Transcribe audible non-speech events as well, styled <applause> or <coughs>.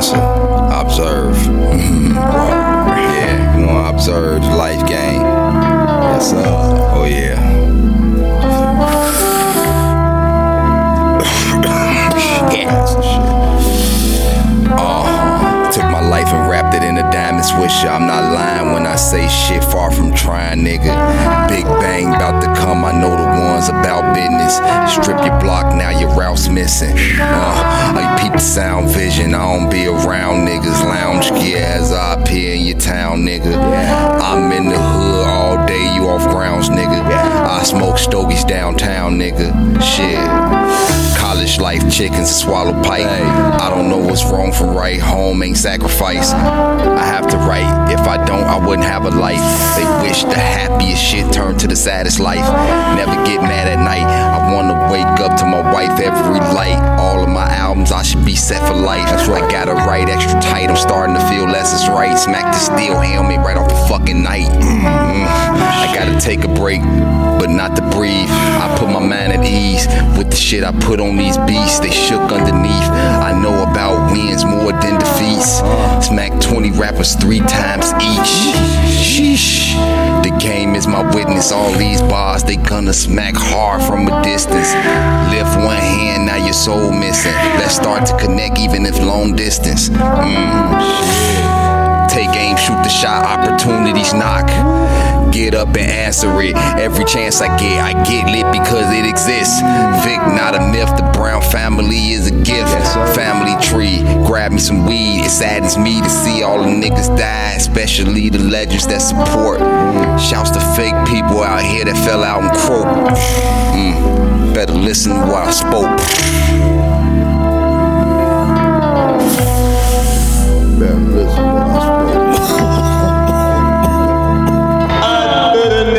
answer. Observe. Yeah, you wanna observe life game. Yes, sir. Oh yeah. <coughs> yeah. Oh, took my life and wrapped it in a diamond swisher. I'm not lying when I say shit. Far from trying now missing. Uh, I peep the sound vision, I don't be around niggas. Lounge gear as I appear in your town, nigga. I'm in the hood all day, you off grounds, nigga. I smoke stogies downtown, nigga. Shit. College life, chickens swallow pipe. I don't know what's wrong from right. Home ain't sacrifice. I have to write. If I don't, I wouldn't have a life. They wish the happiest shit turned to the saddest life. Never get mad at night. I my wife every light. All of my albums, I should be set for life. That's right. I gotta write extra tight. I'm starting to feel less is right. Smack the steel helmet right off the fucking night. Mm-hmm. I gotta take a break, but not to breathe. I put my mind at ease with the shit I put on these beats. They shook underneath. I know about wins more than defeats. Smack 20 rappers three times each. Sheesh. Game is my witness. All these bars, they gonna smack hard from a distance. Lift one hand, now your soul missing. Let's start to connect even if long distance. Mm. Take aim, shoot the shot, opportunities knock. Get up and answer it. Every chance I get, I get lit because it exists. Vic, not a myth. Grab me some weed. It saddens me to see all the niggas die, especially the legends that support. Shouts to fake people out here that fell out and croak.